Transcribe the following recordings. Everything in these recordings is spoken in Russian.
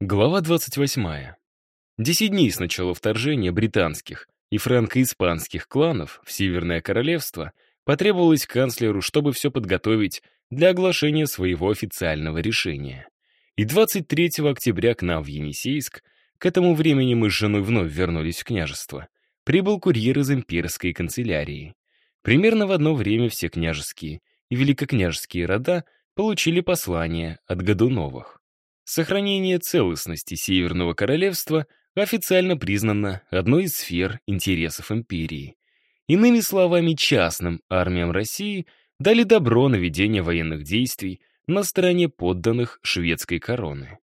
Глава 28. Десять дней с начала вторжения британских и франко-испанских кланов в Северное Королевство потребовалось канцлеру, чтобы все подготовить для оглашения своего официального решения. И 23 октября к нам в Енисейск, к этому времени мы с женой вновь вернулись в княжество, прибыл курьер из имперской канцелярии. Примерно в одно время все княжеские и великокняжеские рода получили послание от Годуновых. Сохранение целостности Северного Королевства официально признано одной из сфер интересов империи. Иными словами, частным армиям России дали добро на ведение военных действий на стороне подданных шведской короны.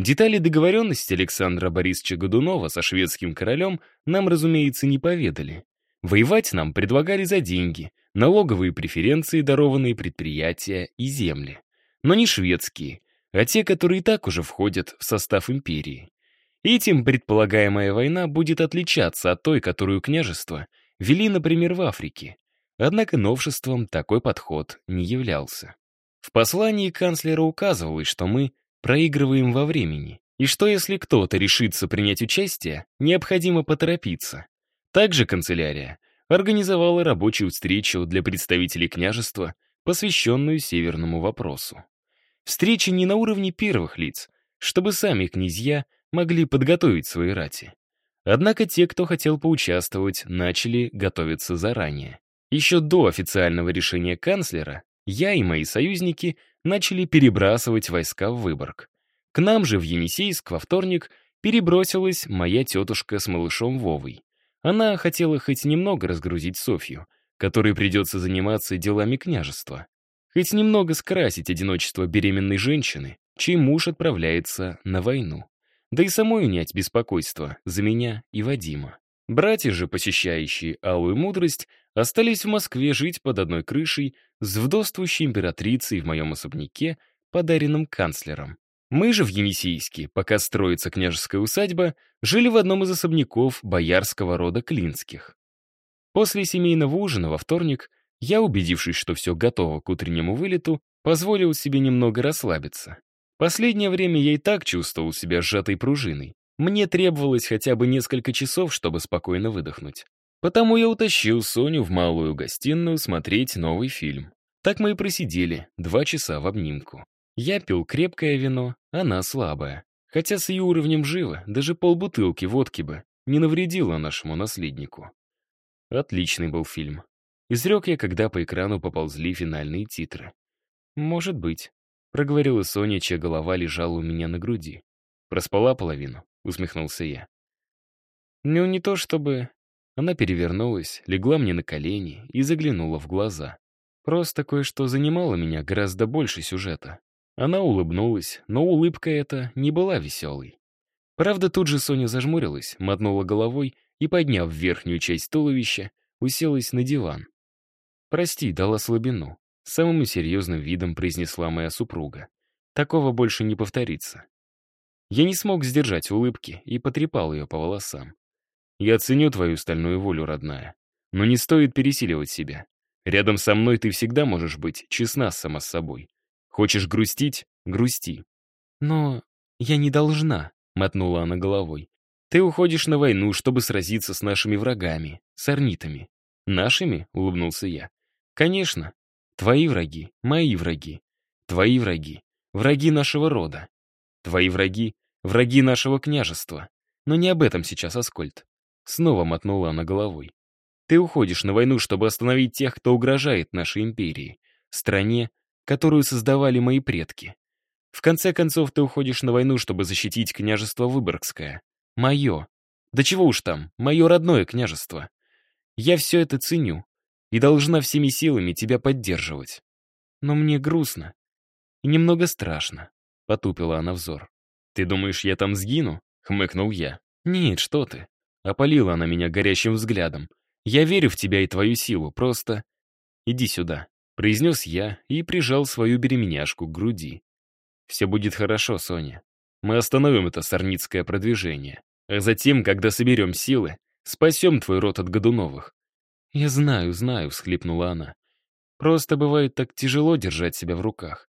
Детали договоренности Александра Борисовича Годунова со шведским королем нам, разумеется, не поведали. Воевать нам предлагали за деньги, налоговые преференции, дарованные предприятия и земли. Но не шведские, а те, которые и так уже входят в состав империи. Этим предполагаемая война будет отличаться от той, которую княжества вели, например, в Африке. Однако новшеством такой подход не являлся. В послании канцлера указывалось, что мы проигрываем во времени, и что если кто-то решится принять участие, необходимо поторопиться. Также канцелярия организовала рабочую встречу для представителей княжества, посвященную северному вопросу. Встречи не на уровне первых лиц, чтобы сами князья могли подготовить свои рати. Однако те, кто хотел поучаствовать, начали готовиться заранее. Еще до официального решения канцлера я и мои союзники начали перебрасывать войска в Выборг. К нам же в Енисейск во вторник перебросилась моя тетушка с малышом Вовой. Она хотела хоть немного разгрузить Софью, которой придется заниматься делами княжества. Хоть немного скрасить одиночество беременной женщины, чей муж отправляется на войну. Да и самой унять беспокойство за меня и Вадима. Братья же, посещающие Алую Мудрость, остались в Москве жить под одной крышей с вдовствующей императрицей в моем особняке, подаренном канцлером. Мы же в Енисейске, пока строится княжеская усадьба, жили в одном из особняков боярского рода Клинских. После семейного ужина во вторник я, убедившись, что все готово к утреннему вылету, позволил себе немного расслабиться. Последнее время я и так чувствовал себя сжатой пружиной. Мне требовалось хотя бы несколько часов, чтобы спокойно выдохнуть. Потому я утащил Соню в малую гостиную смотреть новый фильм. Так мы и просидели два часа в обнимку. Я пил крепкое вино, она слабое. Хотя с ее уровнем живо, даже полбутылки водки бы не навредила нашему наследнику. Отличный был фильм. Изрек я, когда по экрану поползли финальные титры. «Может быть», — проговорила Соня, чья голова лежала у меня на груди. «Проспала половину», — усмехнулся я. «Ну, не то чтобы...» Она перевернулась, легла мне на колени и заглянула в глаза. Просто кое-что занимало меня гораздо больше сюжета. Она улыбнулась, но улыбка эта не была веселой. Правда, тут же Соня зажмурилась, мотнула головой и, подняв верхнюю часть туловища, уселась на диван. «Прости, дала слабину», — самым серьезным видом произнесла моя супруга. «Такого больше не повторится». Я не смог сдержать улыбки и потрепал ее по волосам. «Я ценю твою стальную волю, родная, но не стоит пересиливать себя. Рядом со мной ты всегда можешь быть честна сама с собой. Хочешь грустить — грусти». «Но я не должна», — мотнула она головой. «Ты уходишь на войну, чтобы сразиться с нашими врагами, с орнитами». «Нашими?» — улыбнулся я. Конечно, твои враги, мои враги. Твои враги, враги нашего рода. Твои враги, враги нашего княжества. Но не об этом сейчас, Аскольд. Снова мотнула она головой. Ты уходишь на войну, чтобы остановить тех, кто угрожает нашей империи, стране, которую создавали мои предки. В конце концов, ты уходишь на войну, чтобы защитить княжество Выборгское. Мое. Да чего уж там, мое родное княжество. Я все это ценю, и должна всеми силами тебя поддерживать. Но мне грустно и немного страшно», — потупила она взор. «Ты думаешь, я там сгину?» — хмыкнул я. «Нет, что ты». Опалила она меня горящим взглядом. «Я верю в тебя и твою силу, просто...» «Иди сюда», — произнес я и прижал свою беременяшку к груди. «Все будет хорошо, Соня. Мы остановим это сорницкое продвижение. А затем, когда соберем силы, спасем твой род от Годуновых. «Я знаю, знаю», — всхлипнула она. «Просто бывает так тяжело держать себя в руках.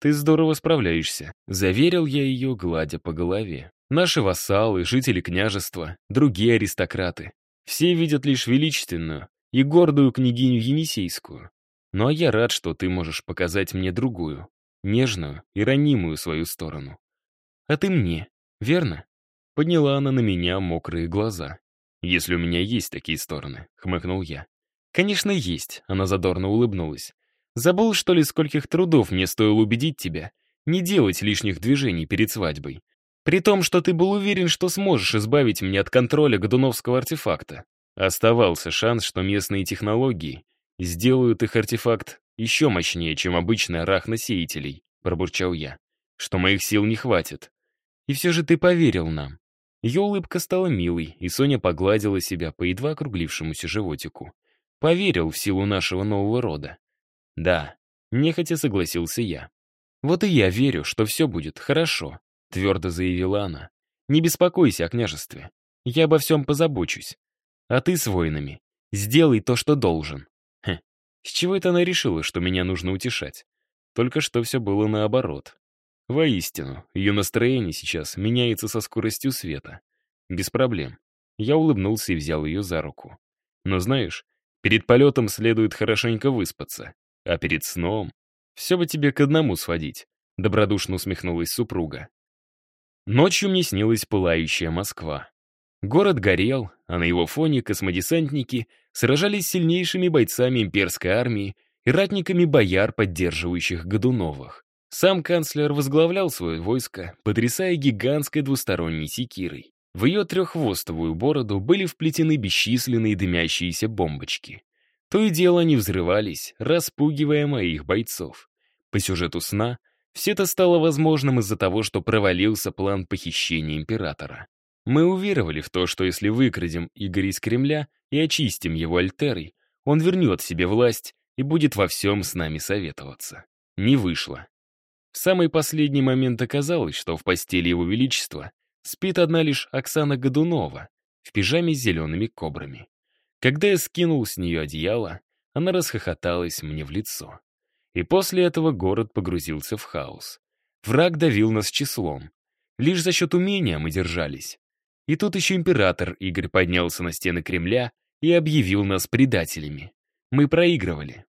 ты здорово справляешься», — заверил я ее, гладя по голове. «Наши вассалы, жители княжества, другие аристократы. Все видят лишь величественную и гордую княгиню Енисейскую. Ну а я рад, что ты можешь показать мне другую, нежную и ранимую свою сторону. А ты мне, верно?» Подняла она на меня мокрые глаза. «Если у меня есть такие стороны», — хмыкнул я. «Конечно, есть», — она задорно улыбнулась. «Забыл, что ли, скольких трудов мне стоило убедить тебя не делать лишних движений перед свадьбой. При том, что ты был уверен, что сможешь избавить меня от контроля годуновского артефакта. Оставался шанс, что местные технологии сделают их артефакт еще мощнее, чем обычный арах носителей, пробурчал я. Что моих сил не хватит. И все же ты поверил нам. Ее улыбка стала милой, и Соня погладила себя по едва округлившемуся животику. Поверил в силу нашего нового рода. Да, нехотя согласился я. Вот и я верю, что все будет хорошо, твердо заявила она. Не беспокойся о княжестве. Я обо всем позабочусь. А ты с воинами. Сделай то, что должен. Хм, с чего это она решила, что меня нужно утешать? Только что все было наоборот. Воистину, ее настроение сейчас меняется со скоростью света. Без проблем. Я улыбнулся и взял ее за руку. Но знаешь, перед полетом следует хорошенько выспаться, а перед сном все бы тебе к одному сводить, добродушно усмехнулась супруга. Ночью мне снилась пылающая Москва. Город горел, а на его фоне космодесантники сражались с сильнейшими бойцами имперской армии и ратниками бояр, поддерживающих Годуновых. Сам канцлер возглавлял свое войско, потрясая гигантской двусторонней секирой. В ее треххвостовую бороду были вплетены бесчисленные дымящиеся бомбочки. То и дело они взрывались, распугивая моих бойцов. По сюжету сна все это стало возможным из-за того, что провалился план похищения императора. Мы уверовали в то, что если выкрадем Игоря из Кремля и очистим его альтерой, он вернет себе власть и будет во всем с нами советоваться. Не вышло. В самый последний момент оказалось, что в постели Его Величества спит одна лишь Оксана Годунова в пижаме с зелеными кобрами. Когда я скинул с нее одеяло, она расхохоталась мне в лицо. И после этого город погрузился в хаос. Враг давил нас числом. Лишь за счет умения мы держались. И тут еще император Игорь поднялся на стены Кремля и объявил нас предателями. Мы проигрывали.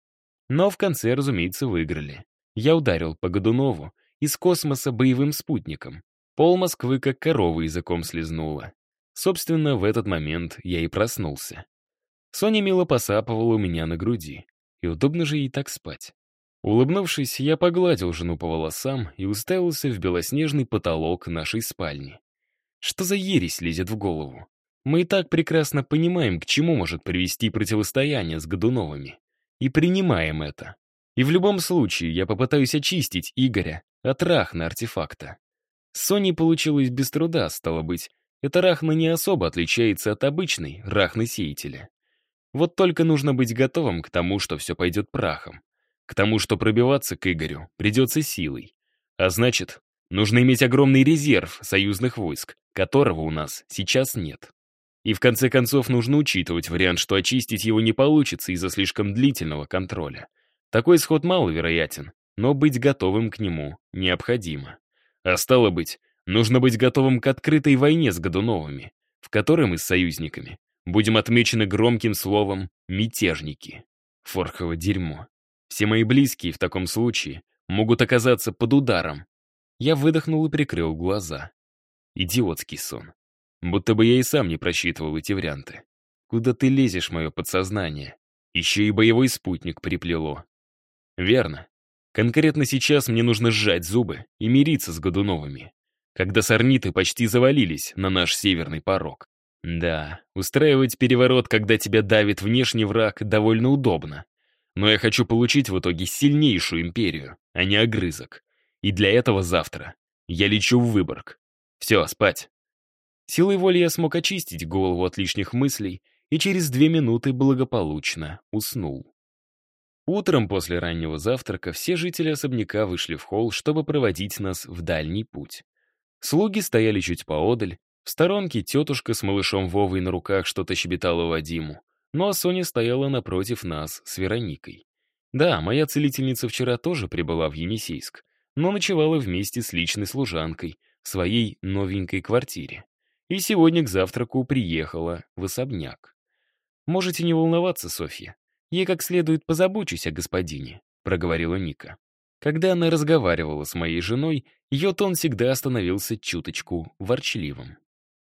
Но в конце, разумеется, выиграли. Я ударил по Годунову из космоса боевым спутником. Пол Москвы как корова языком слезнула. Собственно, в этот момент я и проснулся. Соня мило посапывала у меня на груди. И удобно же ей так спать. Улыбнувшись, я погладил жену по волосам и уставился в белоснежный потолок нашей спальни. Что за ересь лезет в голову? Мы и так прекрасно понимаем, к чему может привести противостояние с Годуновыми. И принимаем это. И в любом случае я попытаюсь очистить Игоря от рахна артефакта. С Соней получилось без труда, стало быть. Эта рахна не особо отличается от обычной рахны-сеятеля. Вот только нужно быть готовым к тому, что все пойдет прахом. К тому, что пробиваться к Игорю придется силой. А значит, нужно иметь огромный резерв союзных войск, которого у нас сейчас нет. И в конце концов нужно учитывать вариант, что очистить его не получится из-за слишком длительного контроля. Такой исход маловероятен, но быть готовым к нему необходимо. А стало быть, нужно быть готовым к открытой войне с Годуновыми, в которой мы с союзниками будем отмечены громким словом «мятежники». Форхово дерьмо. Все мои близкие в таком случае могут оказаться под ударом. Я выдохнул и прикрыл глаза. Идиотский сон. Будто бы я и сам не просчитывал эти варианты. Куда ты лезешь, мое подсознание? Еще и боевой спутник приплело. Верно. Конкретно сейчас мне нужно сжать зубы и мириться с Годуновыми, когда сорниты почти завалились на наш северный порог. Да, устраивать переворот, когда тебя давит внешний враг, довольно удобно. Но я хочу получить в итоге сильнейшую империю, а не огрызок. И для этого завтра я лечу в Выборг. Все, спать. Силой воли я смог очистить голову от лишних мыслей и через две минуты благополучно уснул. Утром после раннего завтрака все жители особняка вышли в холл, чтобы проводить нас в дальний путь. Слуги стояли чуть поодаль, в сторонке тетушка с малышом Вовой на руках что-то щебетала Вадиму, ну а Соня стояла напротив нас с Вероникой. Да, моя целительница вчера тоже прибыла в Енисейск, но ночевала вместе с личной служанкой в своей новенькой квартире. И сегодня к завтраку приехала в особняк. «Можете не волноваться, Софья. Я как следует позабочусь о господине», — проговорила Ника. Когда она разговаривала с моей женой, ее тон всегда становился чуточку ворчливым.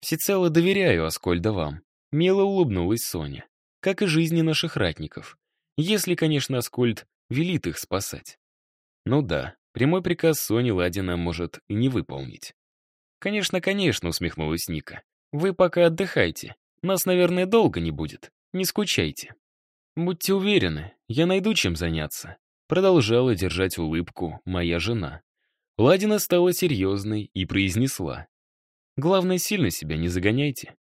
«Всецело доверяю, Аскольда, вам», — мило улыбнулась Соня. «Как и жизни наших ратников. Если, конечно, Аскольд велит их спасать». Ну да, прямой приказ Сони Ладина может и не выполнить. «Конечно, конечно», — усмехнулась Ника. «Вы пока отдыхайте. Нас, наверное, долго не будет. Не скучайте». «Будьте уверены, я найду чем заняться», — продолжала держать улыбку моя жена. Ладина стала серьезной и произнесла. «Главное, сильно себя не загоняйте.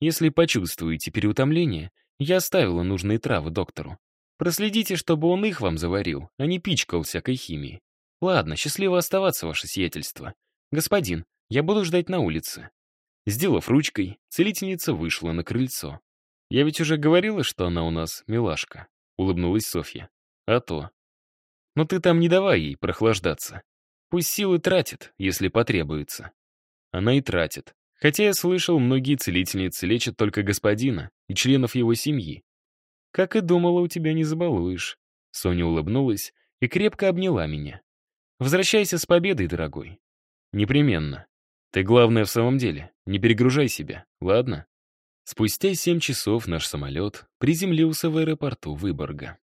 Если почувствуете переутомление, я оставила нужные травы доктору. Проследите, чтобы он их вам заварил, а не пичкал всякой химией. Ладно, счастливо оставаться, ваше сиятельство. Господин, я буду ждать на улице». Сделав ручкой, целительница вышла на крыльцо. «Я ведь уже говорила, что она у нас милашка», — улыбнулась Софья. «А то». «Но ты там не давай ей прохлаждаться. Пусть силы тратит, если потребуется». Она и тратит. Хотя я слышал, многие целительницы лечат только господина и членов его семьи. «Как и думала, у тебя не забалуешь». Соня улыбнулась и крепко обняла меня. «Возвращайся с победой, дорогой». «Непременно. Ты, главное, в самом деле, не перегружай себя, ладно?» Спустя семь часов наш самолет приземлился в аэропорту Выборга.